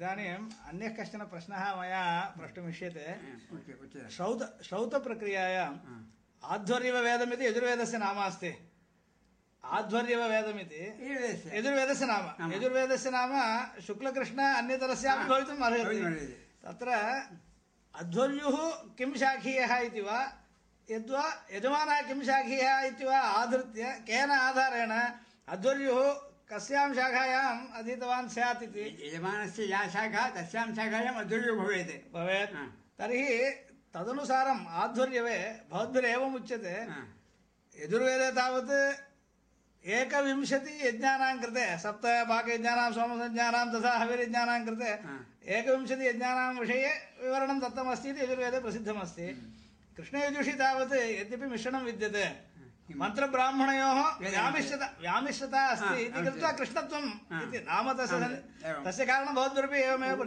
इदानीम् अन्यः कश्चन प्रश्नः मया प्रष्टुमिष्यते श्रौत श्रौतप्रक्रियायाम् आध्वर्यववेदमिति यजुर्वेदस्य नाम अस्ति आध्वर्यववेदमिति यजुर्वेदस्य। यजुर्वेदस्य नाम। यजुर्वेदस्य नाम शुक्लकृष्ण अन्यतरस्यापि भवितुम् अर्हति। तत्र अध्वर्युः किं शाखीयः इति वा यद्वा यजमानः किं शाखीयः इति वा आधृत्य केन आधारेण अध्वर्युः कस्यां शाखायाम् अधीतवान् स्यात् इति। यजमानस्य या शाखा तस्यां शाखायाम् अधुर्यो भवेत्। भवेत्। तर्हि तदनुसारम् आध्वर्यवे भवद्भिरेवम् उच्यते। यजुर्वेदे तावत् एकविंशतियज्ञानां कृते सप्त पाकयज्ञानां सोमसज्ञानां तथा हविर्यज्ञानां कृते हा। एकविंशतियज्ञानां विषये विवरणं दत्तमस्ति इति यजुर्वेदे प्रसिद्धमस्ति। कृष्णयजुषि तावत् यद्यपि मिश्रणं विद्यते। मन्त्रब्राह्मणयोः व्यामिश्रता व्यामिश्रता अस्ति कृष्ण इति कृत्वा। कृष्णत्वम्। इति नाम तस्य। तस्य कारणं भवद्भिरपि एवमेव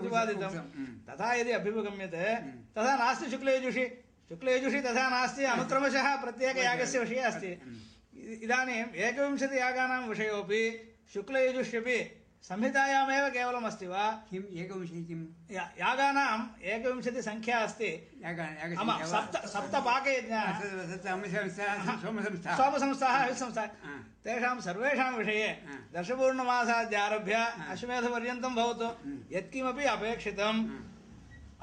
हम्म। तथा यदि अभ्युपगम्यते तथा नास्ति शुक्लयजुषि। शुक्लयजुषि तथा नास्ति अनुक्रमशः प्रत्येकयागस्य विषये अस्ति। इदानीम् एकविंशतियागानां विषयोपि शुक्लयजुष्यपि संहितायामेव केवलम् अस्ति वा किम् एकविंशति किं यागानाम् एकविंशतिसङ्ख्या अस्ति सप्त सप्तपाकयज्ञाः सोमसंस्था हविसंस्थाः तेषां सर्वेषां विषये दशपूर्णमासाद्यारभ्य अश्वमेधपर्यन्तं भवतु यत्किमपि अपेक्षितम्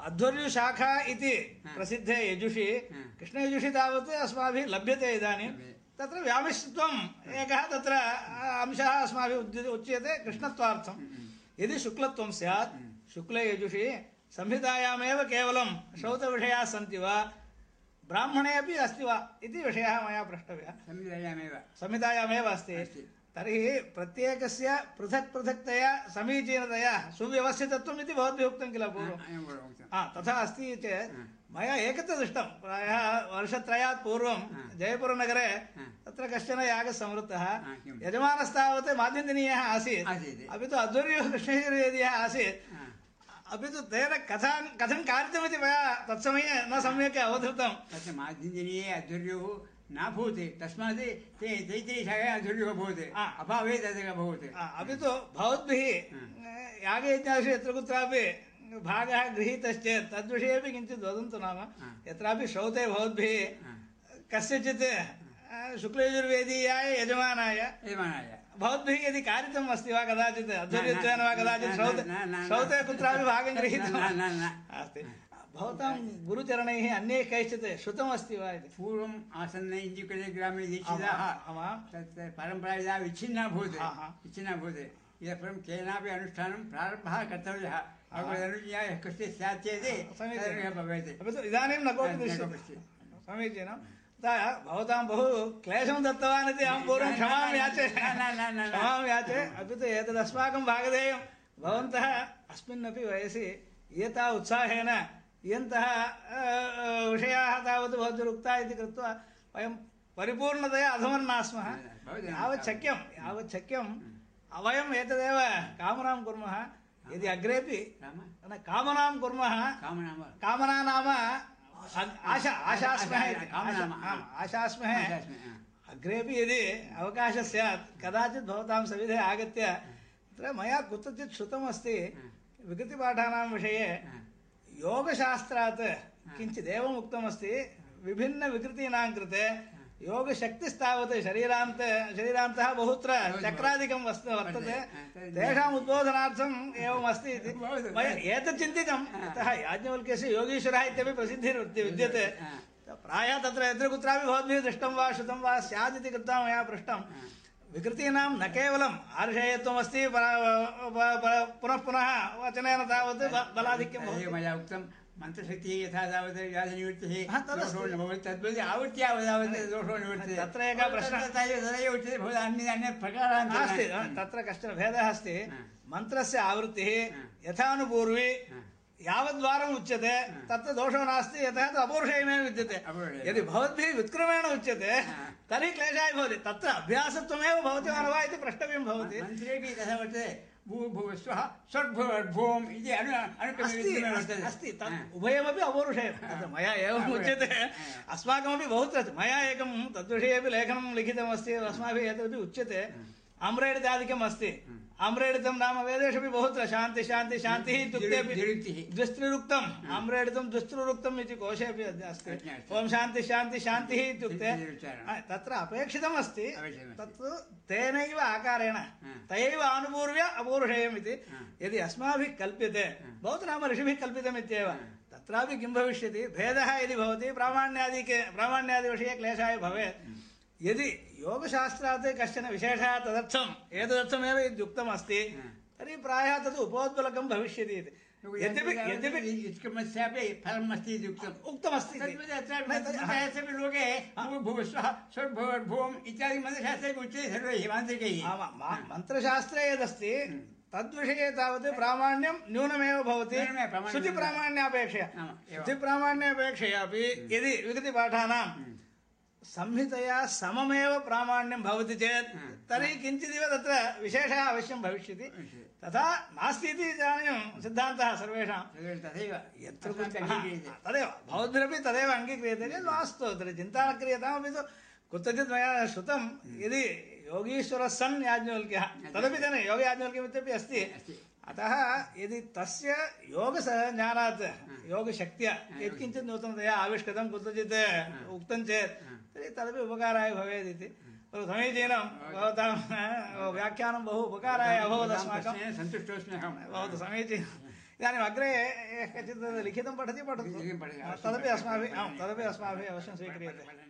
अध्वर्युशाखा इति प्रसिद्धे यजुषि। कृष्णयजुषि तावत् अस्माभिः लभ्यते इदानीं लभ्यते। तत्र व्यामिश्रत्वम् एकः तत्र अंशः अस्माभिः उद्य- उच्यते कृष्णत्वार्थं यदि शुक्लत्वं स्यात् शुक्लयजुषि संहितायामेव केवलं श्रौतविषयाः सन्ति वा? ब्राह्मणे अपि अस्ति वा? इति विषयः मया प्रष्टव्यः। संहितायामेव। संहितायामेव अस्ति। तर्हि प्रत्येकस्य पृथक् पृथक्तया समीचीनतया सुव्यवस्थितत्वम् इति भवद्भिः उक्तं किल उक्तं। हा तथा अस्ति चेत्। मया एकत्र दृष्टं प्रायः वर्षत्रयात् पूर्वं। जयपुरनगरे तत्र कश्चन यागः संवृत्तः यजमानस्तावत् माध्यन्दिनीयः आसीत्। अपि तु अध्वर्युः कृष्णयजुर्वेदीयः आसीत् अपि तु तेन कथान् कथं कारितमिति मया तत्समये न सम्यक् अवधृतं तत्र माध्यञ्जनीये अधुर्योः नाभूत् तस्मात् ते तैत्तिरीशाखायाम् अधुर्योः आ। अभावे तदेव आ, अपि तु भवद्भिः यत्र कुत्रापि भागः गृहीतश्चेत् तद्विषयेपि किञ्चित् वदन्तु नाम। यत्रापि श्रौते भवद्भिः कस्यचित् शुक्लयजुर्वेदीयाय यजमानाय। यजमानाय। भवद्भिः यदि कारितम् अस्ति वा कदाचित् अध्वर्यत्वेन वा कदाचित् श्रौते न, न, न, श्रौते कुत्रापि भागं गृहीतं न, न, न। अस्ति। भवतां गुरुचरणैः अन्ये कैश्चित् श्रुतमस्ति वा इति? पूर्वम् आसन्नैन्दिकृते ग्रामे दीक्षिताः। तत् परम्परा यदा विच्छिन्ना भूत्। विच्छिन्ना भूत् इतः परं केनापि अनुष्ठानं प्रारम्भः कर्तव्यः। भगवदनुज्ञा यः कश्चित् स्यात् चेत्। भवेत्। इदानीं न कोऽपि दृश्यते समीचीनं। अतः भवतां बहु क्लेशं दत्तवान् इति अहं पूर्वं क्षमां याचे। क्षमां याचे। अपि तु एतदस्माकं भागधेयं। भवन्तः अस्मिन्नपि वयसि एता उत्साहेन इयन्तः विषयाः तावत् भवद्भिरुक्ता इति कृत्वा वयं परिपूर्णतया अधमन्ना स्मः यावत् शक्यं यावत् शक्यं वयम् एतदेव कामनां कुर्मः। यदि अग्रेपि न कामनां कुर्मः कामना नाम आशा आशा स्मः आशा- स्मः अग्रेपि यदि अवकाशः स्यात् कदाचित् भवतां सविधे आगत्य तत्र मया कुत्रचित् श्रुतमस्ति विकृतिपाठानां विषये। योगशास्त्रात् किञ्चिदेवम् उक्तमस्ति विभिन्नविकृतीनां कृते योगशक्तिस्तावत् शरीरान्त शरीरान्तः बहुत्र चक्रादिकं वस्त वर्तते। तेषाम् उद्बोधनार्थम् एवमस्ति इति मया एतत् चिन्तितम् यतः याज्ञवल्क्यस्य योगीश्वरः इत्यपि प्रसिद्धिर्विद्य- विद्यते। प्रायः तत्र यत्र कुत्रापि भवद्भिः दृष्टं वा श्रुतं वा स्यात् इति कृत्वा मया पृष्टं विकृतीनां न केवलम् आर्षेयत्वमस्ति पुनः पुनः वचनेन तावत् बलाधिक्यं भवति। मया उक्तं मन्त्रशक्तिः यथा तावत् व्याधनिवृत्तिः दोषो न भवति तद्वत् आवृत्त्या तावत् दोषो निवर्तते तत्र एकः प्रश्नः। तदेव उच्यते भवता अन्य अन्य प्रकारान् नास्ति तत्र कश्चन भेदः अस्ति। मन्त्रस्य आवृत्तिः यथानुपूर्वी यावद्वारम् उच्यते तत्र दोषो नास्ति यतः तत् अपौरुषेयमेव विद्यते। यदि भवद्भिः वित्क्रमेण उच्यते तर्हि क्लेशाय भवति। तत्र अभ्यासत्वमेव भवति वा इति प्रष्टव्यं भवति। मन्त्रेपि तथा वर्तते षड्भुवर्भूम् इति अनु अस्ति वर्तते। अस्ति तत् उभयमपि अपौरुषेयं मया एवम् उच्यते। अस्माकमपि बहुत्र मया एकं तद्विषये अपि लेखनं लिखितमस्ति अस्माभिः एतदपि उच्यते। आम्रेडितादिकम् अस्ति आम्रेडितं नाम वेदेषु बहुत्र शान्ति शान्ति शान्तिः इत्युक्ते द्विस्त्रिरुक्तम् आम्रेडितं द्विस्त्रिरुक्तम् इति कोशे अपि अस्ति। ओम शान्ति शान्ति शान्तिः इत्युक्ते तत्र अपेक्षितम् अस्ति। तत्तु तेनैव आकारेण। तयैव आनुपूर्व्य अपूरुषेयम् इति। यदि अस्माभिः कल्प्यते भवतु नाम ऋषिभिः कल्पितमित्येव तत्रापि किं भविष्यति? भेदः यदि भवति प्रामाण्यादिके प्रामाण्यादिविषये क्लेशाय भवेत्। यदि योगशास्त्रात् कश्चन विशेषः तदर्थम् एतदर्थमेव यद्युक्तमस्ति तर्हि प्रायः तद् उपोद्बलकं भविष्यति इति। यद्यपि यद्यपि फलम् अस्ति इति। उक्तम् उक्तमस्ति लोके इत्यादि मन्त्रशास्त्रे उच्यते सर्वैः मान्त्रिकैः। आमा मन्त्रशास्त्रे यदस्ति तद्विषये तावत् प्रामाण्यं न्यूनमेव भवति। श्रुतिप्रामाण्यापेक्षया। आम्, एवं। श्रुतिप्रामाण्यापेक्षयापि यदि विगतिपाठानां संहितया सममेव प्रामाण्यं भवति चेत् तर्हि किञ्चिदिव तत्र विशेषः अवश्यं भविष्यति। तथा नास्ति इति इदानीं सिद्धान्तः सर्वेषां। तथैव यत्र तदेव भवद्भिरपि तदेव अङ्गीक्रियते चेत् मास्तु तर्हि चिन्ता न क्रियतामपि तु कुत्रचित् मया श्रुतं यदि योगीश्वरः सन् याज्ञवल्क्यः। तदपि तेन योगयाज्ञवल्क्यमित्यपि अस्ति। अस्ति। अतः यदि तस्य योगज्ञानात् योगशक्त्या यत्किञ्चित् नूतनतया आविष्कृतं कुत्रचित् उक्तं चेत् तर्हि तदपि उपकाराय भवेत् इति। समीचीनं भवतां व्याख्यानं बहु उपकाराय अभवत् अस्माकं। सन्तुष्टोऽस्मि अहं भवतु समीचीनम् इदानीम् अग्रे यः कश्चित् लिखितं पठति पठतु। तदपि अस्माभिः आं तदपि अस्माभिः अवश्यं स्वीक्रियते।